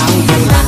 I'm alive.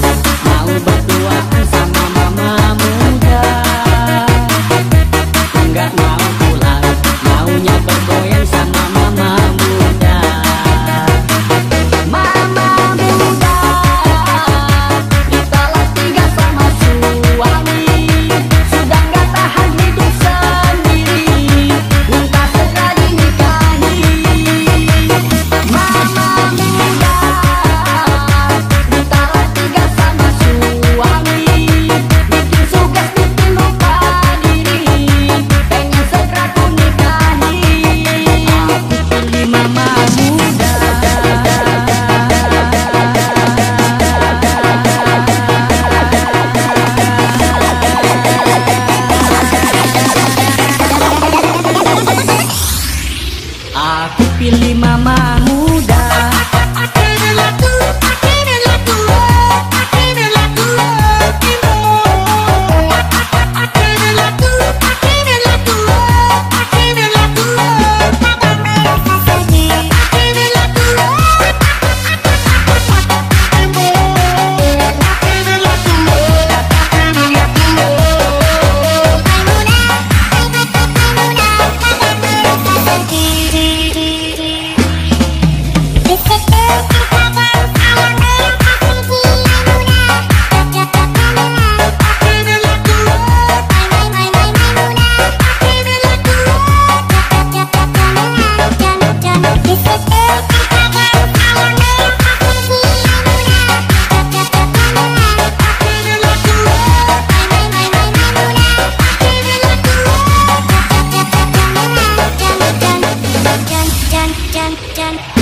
Aku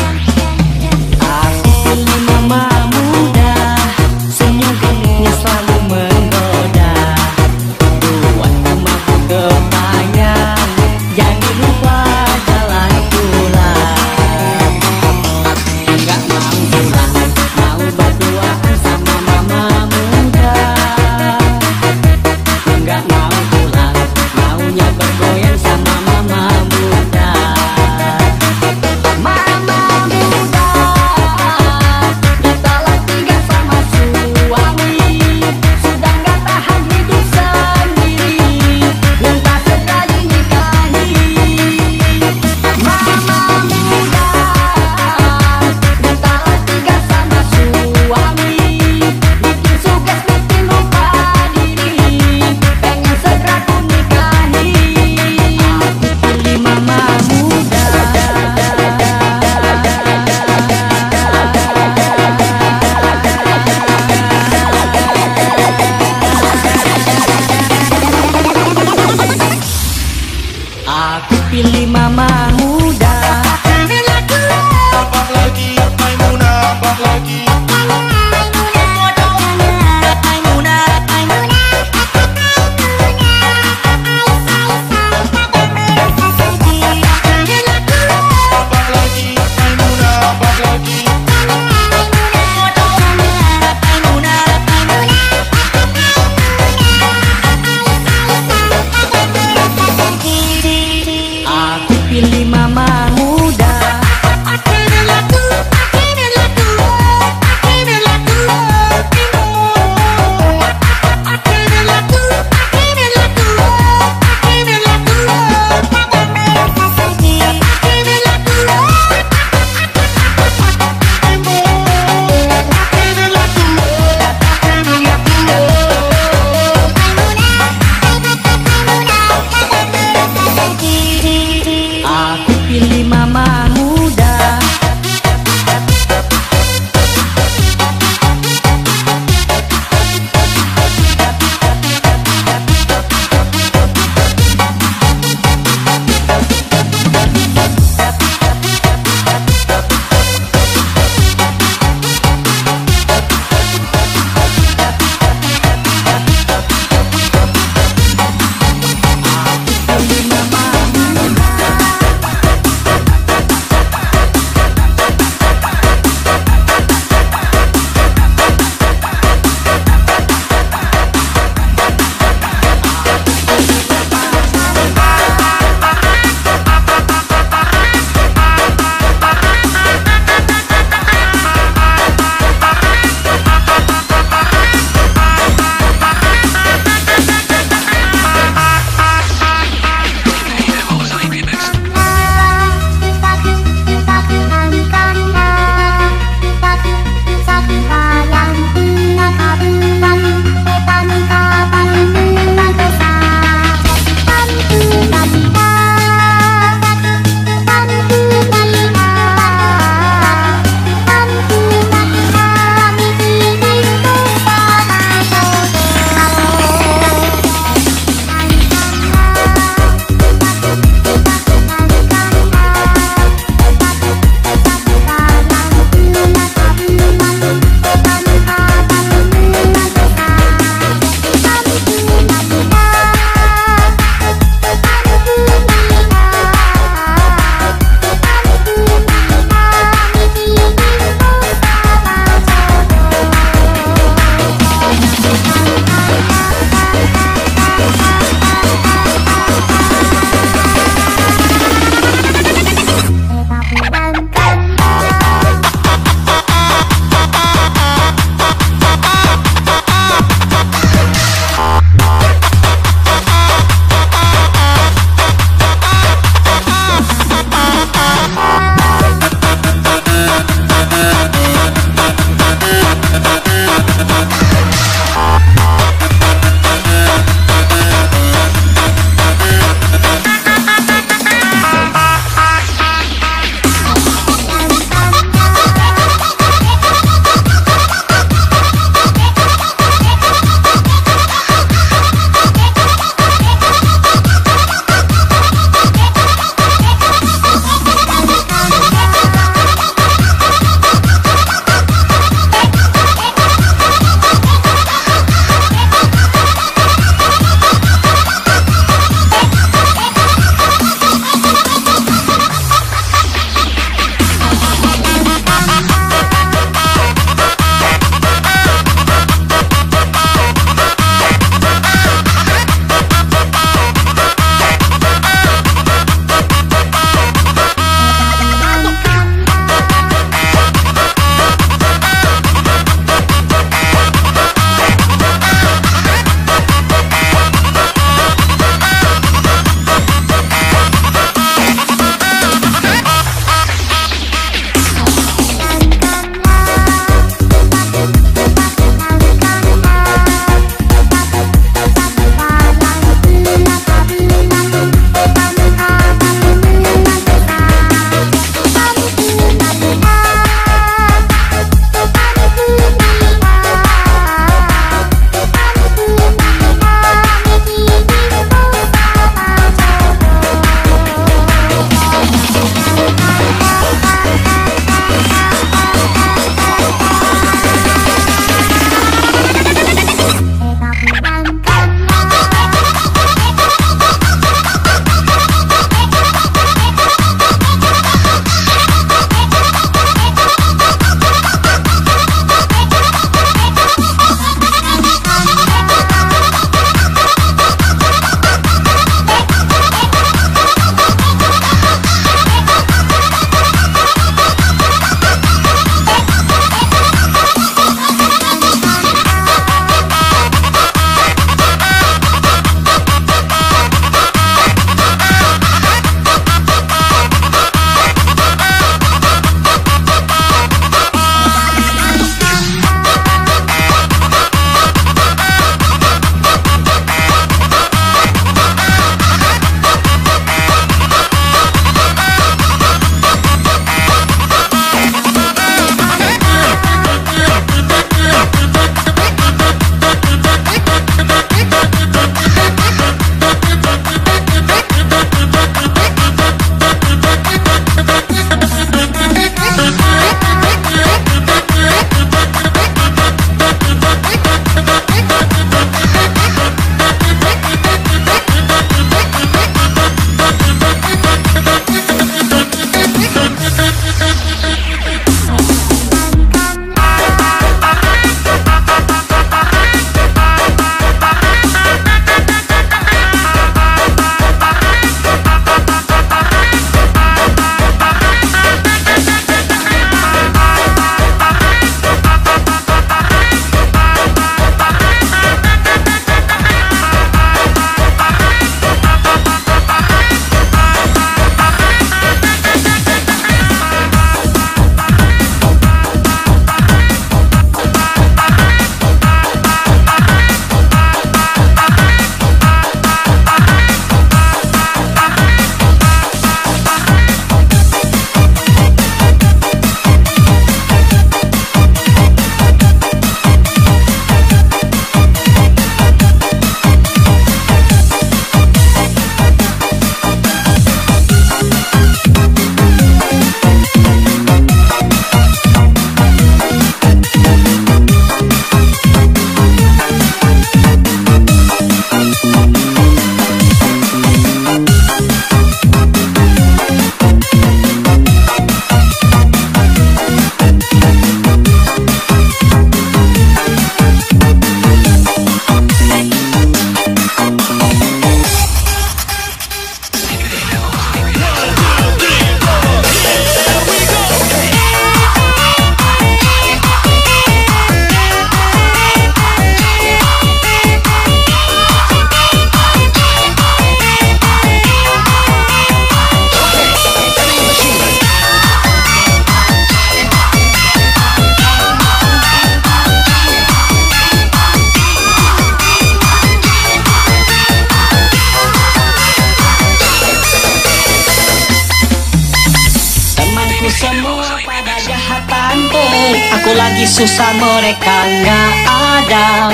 Aku lagi susah mereka nggak ada.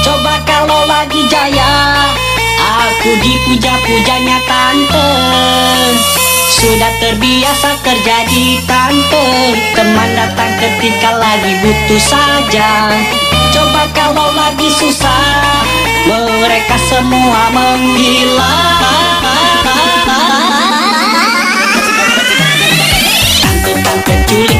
Coba kalau lagi jaya Aku dipuja-pujanya tante. Sudah terbiasa kerja di tante. Teman datang ketika lagi butuh saja. Coba kalau lagi susah Mereka semua menghilang Tante-tante culik